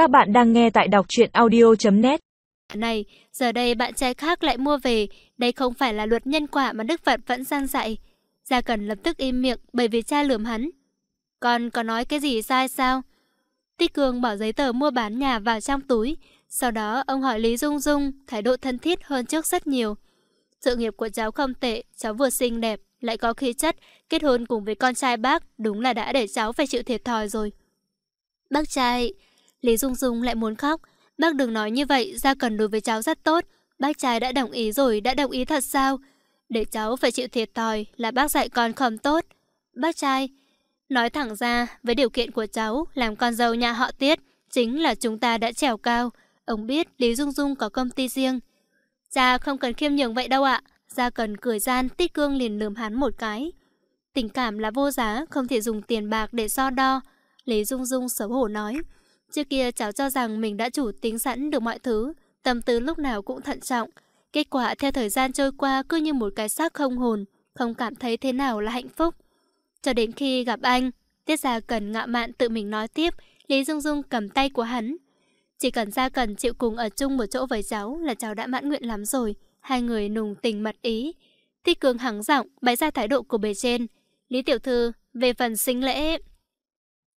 Các bạn đang nghe tại đọc truyện audio.net Này, giờ đây bạn trai khác lại mua về, đây không phải là luật nhân quả mà Đức Phật vẫn gian dạy. Gia Cần lập tức im miệng bởi vì cha lườm hắn. Con có nói cái gì sai sao? Ti Cường bỏ giấy tờ mua bán nhà vào trong túi. Sau đó ông hỏi Lý Dung Dung, thái độ thân thiết hơn trước rất nhiều. Sự nghiệp của cháu không tệ, cháu vừa xinh đẹp, lại có khí chất, kết hôn cùng với con trai bác, đúng là đã để cháu phải chịu thiệt thòi rồi. Bác trai... Lý Dung Dung lại muốn khóc. Bác đừng nói như vậy, Gia Cần đối với cháu rất tốt. Bác trai đã đồng ý rồi, đã đồng ý thật sao? Để cháu phải chịu thiệt thòi là bác dạy con không tốt. Bác trai... Nói thẳng ra, với điều kiện của cháu, làm con dâu nhà họ Tiết, chính là chúng ta đã trèo cao. Ông biết Lý Dung Dung có công ty riêng. Cha không cần khiêm nhường vậy đâu ạ. Gia cần cười gian, Tích Cương liền lườm hắn một cái. Tình cảm là vô giá, không thể dùng tiền bạc để so đo. Lý Dung Dung xấu hổ nói. Trước kia cháu cho rằng mình đã chủ tính sẵn được mọi thứ, tâm tư lúc nào cũng thận trọng. Kết quả theo thời gian trôi qua cứ như một cái xác không hồn, không cảm thấy thế nào là hạnh phúc. Cho đến khi gặp anh, Tiết Gia Cần ngạo mạn tự mình nói tiếp, Lý Dung Dung cầm tay của hắn. Chỉ cần Gia Cần chịu cùng ở chung một chỗ với cháu là cháu đã mãn nguyện lắm rồi. Hai người nùng tình mật ý. Thích Cường hắng giọng, bày ra thái độ của bề trên. Lý Tiểu Thư, về phần sinh lễ...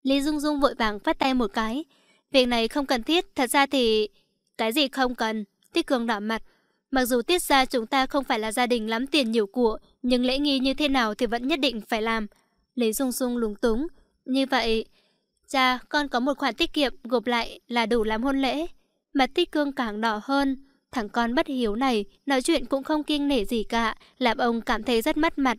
Lý Dung Dung vội vàng phát tay một cái. Việc này không cần thiết, thật ra thì... Cái gì không cần? tiết Cường đỏ mặt. Mặc dù tiết ra chúng ta không phải là gia đình lắm tiền nhiều của, nhưng lễ nghi như thế nào thì vẫn nhất định phải làm. Lý Dung Dung lúng túng. Như vậy... Cha, con có một khoản tiết kiệm gộp lại là đủ làm hôn lễ. Mặt tiết cương càng đỏ hơn. Thằng con bất hiếu này, nói chuyện cũng không kiêng nể gì cả, làm ông cảm thấy rất mất mặt.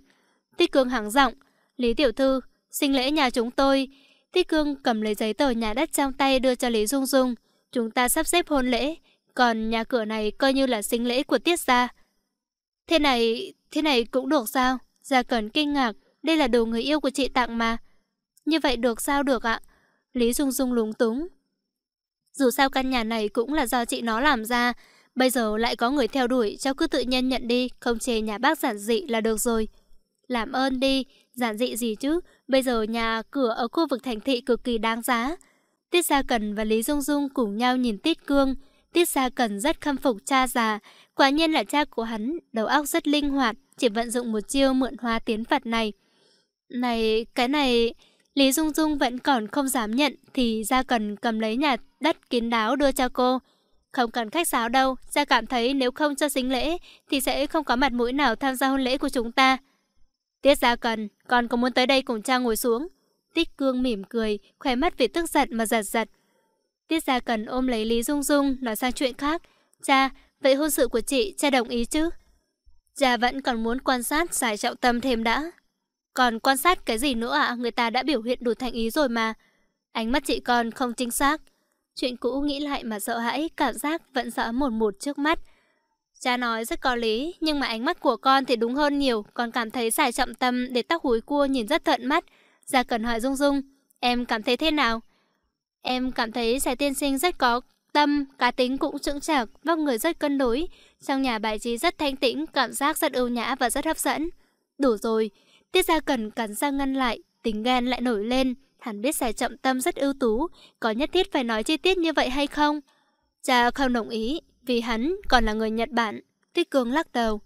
tiết cương hắng giọng, Lý Tiểu Thư, sinh lễ nhà chúng tôi. Tích cương cầm lấy giấy tờ nhà đất trong tay đưa cho Lý Dung Dung. Chúng ta sắp xếp hôn lễ, còn nhà cửa này coi như là sinh lễ của Tiết gia. Thế này, thế này cũng được sao? Gia Cẩn kinh ngạc, đây là đồ người yêu của chị tặng mà. Như vậy được sao được ạ? Lý Dung Dung lúng túng. Dù sao căn nhà này cũng là do chị nó làm ra, bây giờ lại có người theo đuổi, cháu cứ tự nhiên nhận đi, không chê nhà bác giản dị là được rồi. Làm ơn đi, giản dị gì chứ, bây giờ nhà cửa ở khu vực thành thị cực kỳ đáng giá. Tiết Gia Cần và Lý Dung Dung cùng nhau nhìn Tiết Cương. Tiết Gia Cần rất khâm phục cha già, quả nhiên là cha của hắn, đầu óc rất linh hoạt, chỉ vận dụng một chiêu mượn hoa tiến Phật này. Này, cái này... Lý Dung Dung vẫn còn không dám nhận thì Gia Cần cầm lấy nhà đất kín đáo đưa cho cô. Không cần khách sáo đâu, Gia cảm thấy nếu không cho xính lễ thì sẽ không có mặt mũi nào tham gia hôn lễ của chúng ta. Tiết Gia Cần, con có muốn tới đây cùng cha ngồi xuống? Tích Cương mỉm cười, khỏe mắt vì tức giận mà giật giật. Tiết Gia Cần ôm lấy Lý Dung Dung, nói sang chuyện khác. Cha, vậy hôn sự của chị, cha đồng ý chứ? Cha vẫn còn muốn quan sát giải trọng tâm thêm đã. Còn quan sát cái gì nữa ạ? Người ta đã biểu hiện đủ thành ý rồi mà. Ánh mắt chị con không chính xác. Chuyện cũ nghĩ lại mà sợ hãi, cảm giác vẫn rõ một một trước mắt. Cha nói rất có lý, nhưng mà ánh mắt của con thì đúng hơn nhiều. Con cảm thấy xài trọng tâm để tóc húi cua nhìn rất thận mắt. Gia cần hỏi Dung Dung, em cảm thấy thế nào? Em cảm thấy xài tiên sinh rất có tâm, cá tính cũng trưởng chạc, vóc người rất cân đối. Trong nhà bài trí rất thanh tĩnh, cảm giác rất ưu nhã và rất hấp dẫn. Đủ rồi, Tiết Gia Cần cắn răng ngăn lại, tính ghen lại nổi lên. Hắn biết xài trọng tâm rất ưu tú, có nhất thiết phải nói chi tiết như vậy hay không? Cha không đồng ý, vì hắn còn là người Nhật Bản. Tiết Cường lắc đầu.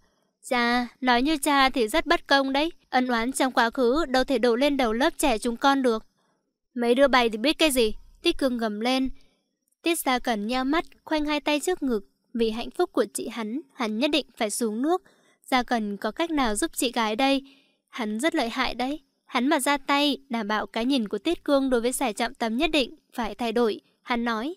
Cha, nói như cha thì rất bất công đấy. Ân oán trong quá khứ đâu thể đổ lên đầu lớp trẻ chúng con được. Mấy đứa bày thì biết cái gì? Tiết Cường gầm lên. Tiết Gia Cần nheo mắt, khoanh hai tay trước ngực. Vì hạnh phúc của chị hắn, hắn nhất định phải xuống nước. Gia Cần có cách nào giúp chị gái đây? Hắn rất lợi hại đấy. Hắn mà ra tay, đảm bảo cái nhìn của Tiết Cương đối với giải Trọng Tâm nhất định phải thay đổi. Hắn nói,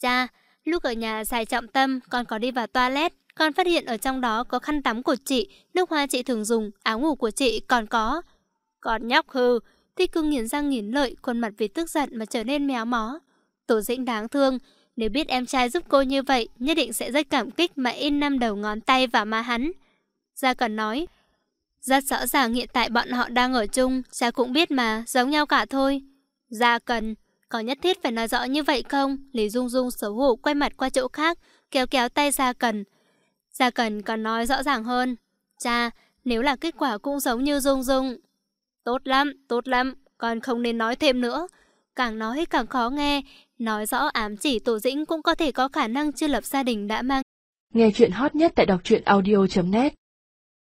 Cha, lúc ở nhà xài Trọng Tâm, con có đi vào toilet. Con phát hiện ở trong đó có khăn tắm của chị, nước hoa chị thường dùng, áo ngủ của chị còn có. Còn nhóc hư, Thích cưng nghiến răng nghiến lợi, khuôn mặt vì tức giận mà trở nên méo mó. Tổ dĩnh đáng thương, nếu biết em trai giúp cô như vậy, nhất định sẽ rất cảm kích mà in năm đầu ngón tay vào má hắn. Gia Cần nói, rất rõ ràng hiện tại bọn họ đang ở chung, cha cũng biết mà, giống nhau cả thôi. Gia cần, có nhất thiết phải nói rõ như vậy không? Lý Dung Dung xấu hổ quay mặt qua chỗ khác, kéo kéo tay Gia cần. Gia cần còn nói rõ ràng hơn. Cha, nếu là kết quả cũng giống như Dung Dung. Tốt lắm, tốt lắm, con không nên nói thêm nữa. càng nói càng khó nghe, nói rõ ám chỉ Tổ Dĩnh cũng có thể có khả năng chưa lập gia đình đã mang. Nghe chuyện hot nhất tại đọc truyện audio.net